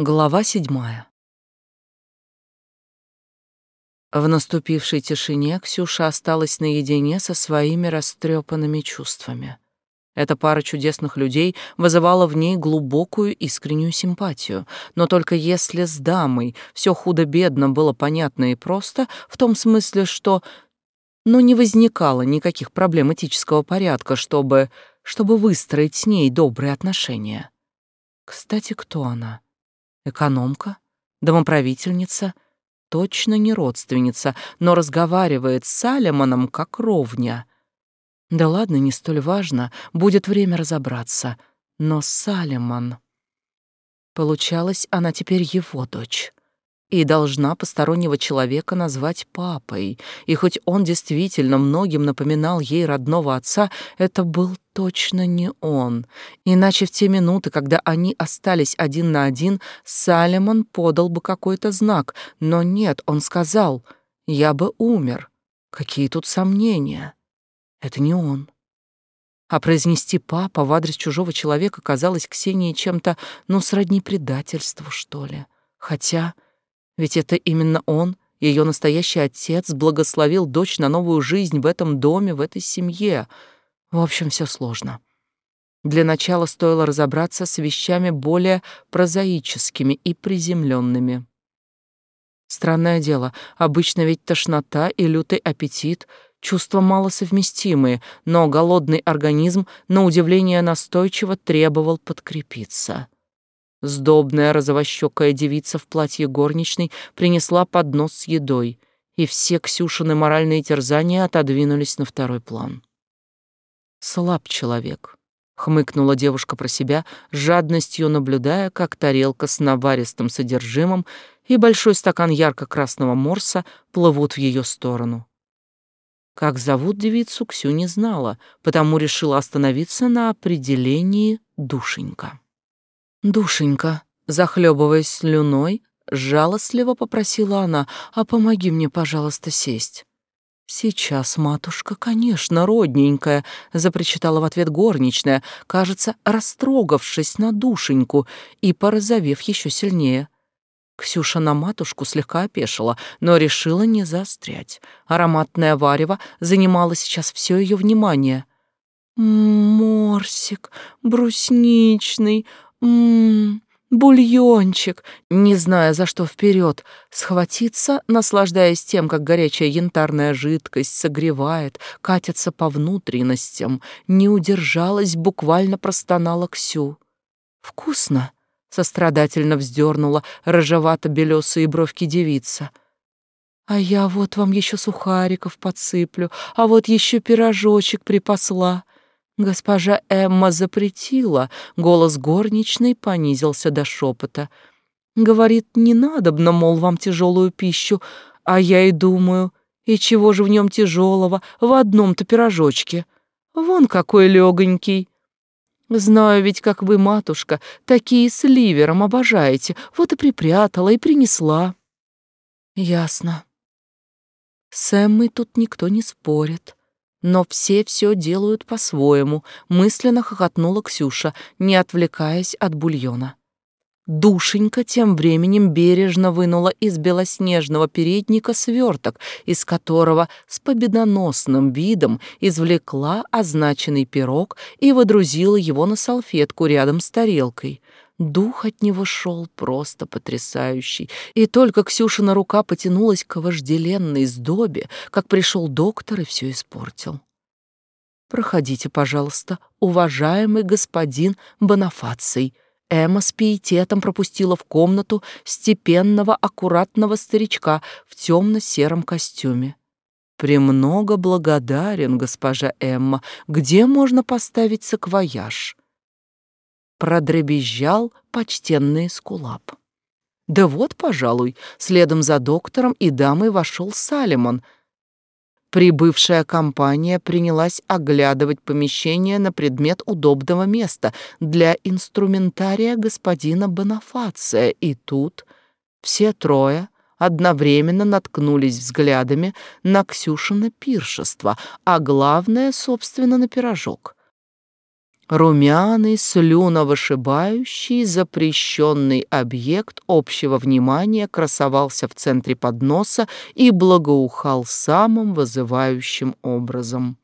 Глава седьмая. В наступившей тишине Ксюша осталась наедине со своими растрепанными чувствами. Эта пара чудесных людей вызывала в ней глубокую искреннюю симпатию, но только если с дамой все худо-бедно было понятно и просто, в том смысле, что ну, не возникало никаких проблем этического порядка, чтобы, чтобы выстроить с ней добрые отношения. Кстати, кто она? Экономка? Домоправительница? Точно не родственница, но разговаривает с Салемоном как ровня. Да ладно, не столь важно, будет время разобраться. Но Салемон... Получалось, она теперь его дочь и должна постороннего человека назвать папой. И хоть он действительно многим напоминал ей родного отца, это был точно не он. Иначе в те минуты, когда они остались один на один, Салемон подал бы какой-то знак. Но нет, он сказал, «Я бы умер». Какие тут сомнения? Это не он. А произнести «папа» в адрес чужого человека казалось Ксении чем-то, ну, сродни предательству, что ли. Хотя... Ведь это именно он, ее настоящий отец, благословил дочь на новую жизнь в этом доме, в этой семье. В общем, все сложно. Для начала стоило разобраться с вещами более прозаическими и приземленными. Странное дело, обычно ведь тошнота и лютый аппетит — чувства малосовместимые, но голодный организм, на удивление настойчиво, требовал подкрепиться. Сдобная розовощекая девица в платье горничной принесла поднос с едой, и все Ксюшины моральные терзания отодвинулись на второй план. «Слаб человек», — хмыкнула девушка про себя, жадностью наблюдая, как тарелка с наваристым содержимым и большой стакан ярко-красного морса плывут в ее сторону. Как зовут девицу, Ксю не знала, потому решила остановиться на определении «душенька». «Душенька», захлебываясь слюной, жалостливо попросила она, «а помоги мне, пожалуйста, сесть». «Сейчас, матушка, конечно, родненькая», — запричитала в ответ горничная, кажется, растрогавшись на душеньку и порозовев еще сильнее. Ксюша на матушку слегка опешила, но решила не заострять. Ароматное варево занимало сейчас все ее внимание. «Морсик, брусничный, Ммм, бульончик, не зная, за что вперед, схватиться, наслаждаясь тем, как горячая янтарная жидкость согревает, катится по внутренностям, не удержалась, буквально простонала Ксю. «Вкусно!» — сострадательно вздернула рыжевато-белесые бровки девица. «А я вот вам еще сухариков подсыплю, а вот еще пирожочек припасла». Госпожа Эмма запретила, голос горничной понизился до шепота. Говорит, не надобно, мол, вам тяжелую пищу, а я и думаю, и чего же в нем тяжелого в одном-то пирожочке? Вон какой легонький. Знаю ведь, как вы, матушка, такие с ливером обожаете, вот и припрятала и принесла. Ясно. С Эммой тут никто не спорит. Но все все делают по-своему, мысленно хохотнула Ксюша, не отвлекаясь от бульона. Душенька тем временем бережно вынула из белоснежного передника сверток, из которого с победоносным видом извлекла означенный пирог и водрузила его на салфетку рядом с тарелкой. Дух от него шел просто потрясающий, и только Ксюшина рука потянулась к вожделенной сдобе, как пришел доктор и все испортил. «Проходите, пожалуйста, уважаемый господин Бонафаций», Эмма с пиететом пропустила в комнату степенного, аккуратного старичка в темно-сером костюме. «Премного благодарен, госпожа Эмма. Где можно поставить саквояж?» Продребезжал почтенный скулап. Да вот, пожалуй, следом за доктором и дамой вошел Салемон. Прибывшая компания принялась оглядывать помещение на предмет удобного места для инструментария господина Бонафация, и тут все трое одновременно наткнулись взглядами на Ксюшина пиршество, а главное, собственно, на пирожок. Румяный, слюновышибающий, запрещенный объект общего внимания красовался в центре подноса и благоухал самым вызывающим образом.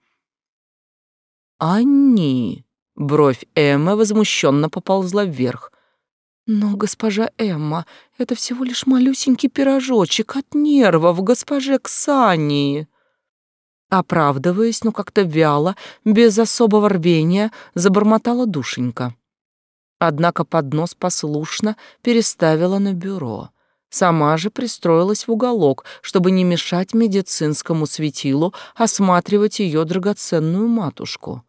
«Они!» — бровь Эммы возмущенно поползла вверх. «Но, госпожа Эмма, это всего лишь малюсенький пирожочек от нервов госпоже Ксании!» Оправдываясь, но как-то вяло, без особого рвения, забормотала душенька. Однако поднос послушно переставила на бюро. Сама же пристроилась в уголок, чтобы не мешать медицинскому светилу осматривать ее драгоценную матушку.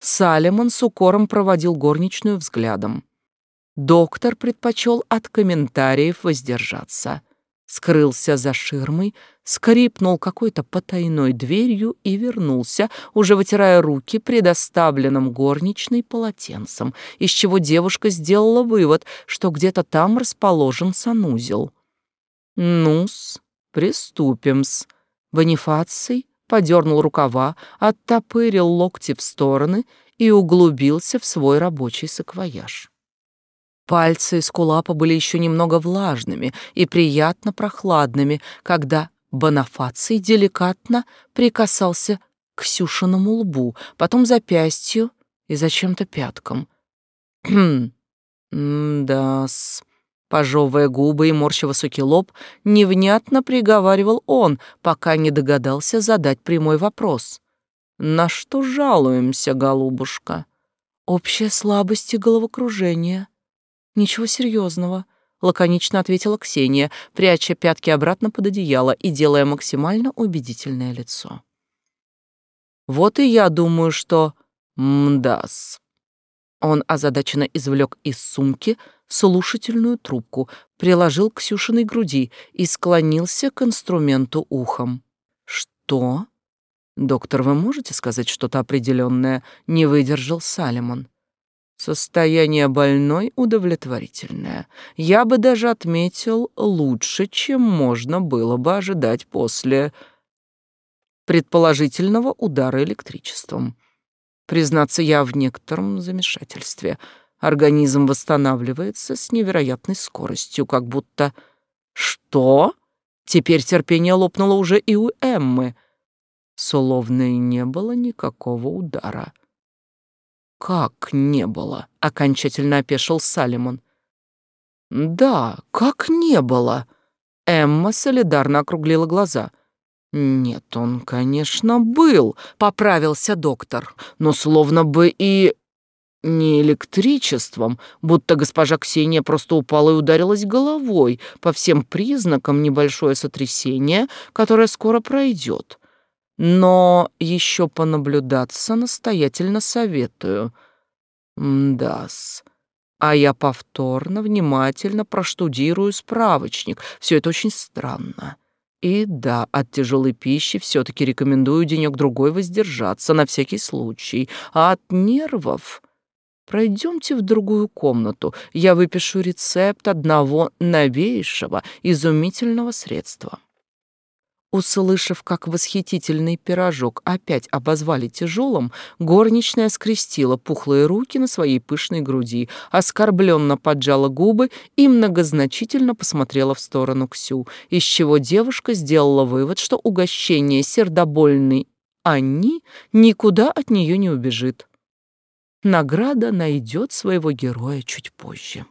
Салемон с укором проводил горничную взглядом. Доктор предпочел от комментариев воздержаться скрылся за ширмой, скрипнул какой-то потайной дверью и вернулся, уже вытирая руки предоставленным горничной полотенцем, из чего девушка сделала вывод, что где-то там расположен санузел. «Ну-с, приступим-с». Бонифаций подернул рукава, оттопырил локти в стороны и углубился в свой рабочий саквояж. Пальцы Эскулапа были еще немного влажными и приятно прохладными, когда Бонафаций деликатно прикасался к Ксюшиному лбу, потом запястью и зачем-то пяткам. «Хм, да-с...» Пожевывая губы и морща высокий лоб, невнятно приговаривал он, пока не догадался задать прямой вопрос. «На что жалуемся, голубушка?» «Общая слабость и головокружение», «Ничего серьезного», — лаконично ответила Ксения, пряча пятки обратно под одеяло и делая максимально убедительное лицо. «Вот и я думаю, что... мдас». Он озадаченно извлек из сумки слушательную трубку, приложил к Ксюшиной груди и склонился к инструменту ухом. «Что?» «Доктор, вы можете сказать что-то определенное?» — не выдержал Салемон. Состояние больной удовлетворительное. Я бы даже отметил лучше, чем можно было бы ожидать после предположительного удара электричеством. Признаться, я в некотором замешательстве. Организм восстанавливается с невероятной скоростью, как будто... Что? Теперь терпение лопнуло уже и у Эммы. Словно и не было никакого удара. «Как не было?» — окончательно опешил Салимон. «Да, как не было?» Эмма солидарно округлила глаза. «Нет, он, конечно, был», — поправился доктор, «но словно бы и не электричеством, будто госпожа Ксения просто упала и ударилась головой, по всем признакам небольшое сотрясение, которое скоро пройдет но еще понаблюдаться настоятельно советую. Мдас. А я повторно, внимательно проштудирую справочник. Все это очень странно. И да, от тяжелой пищи все-таки рекомендую денек-другой воздержаться на всякий случай. А от нервов... Пройдемте в другую комнату. Я выпишу рецепт одного новейшего изумительного средства. Услышав, как восхитительный пирожок опять обозвали тяжелым, горничная скрестила пухлые руки на своей пышной груди, оскорбленно поджала губы и многозначительно посмотрела в сторону Ксю, из чего девушка сделала вывод, что угощение сердобольной Анни никуда от нее не убежит. Награда найдет своего героя чуть позже.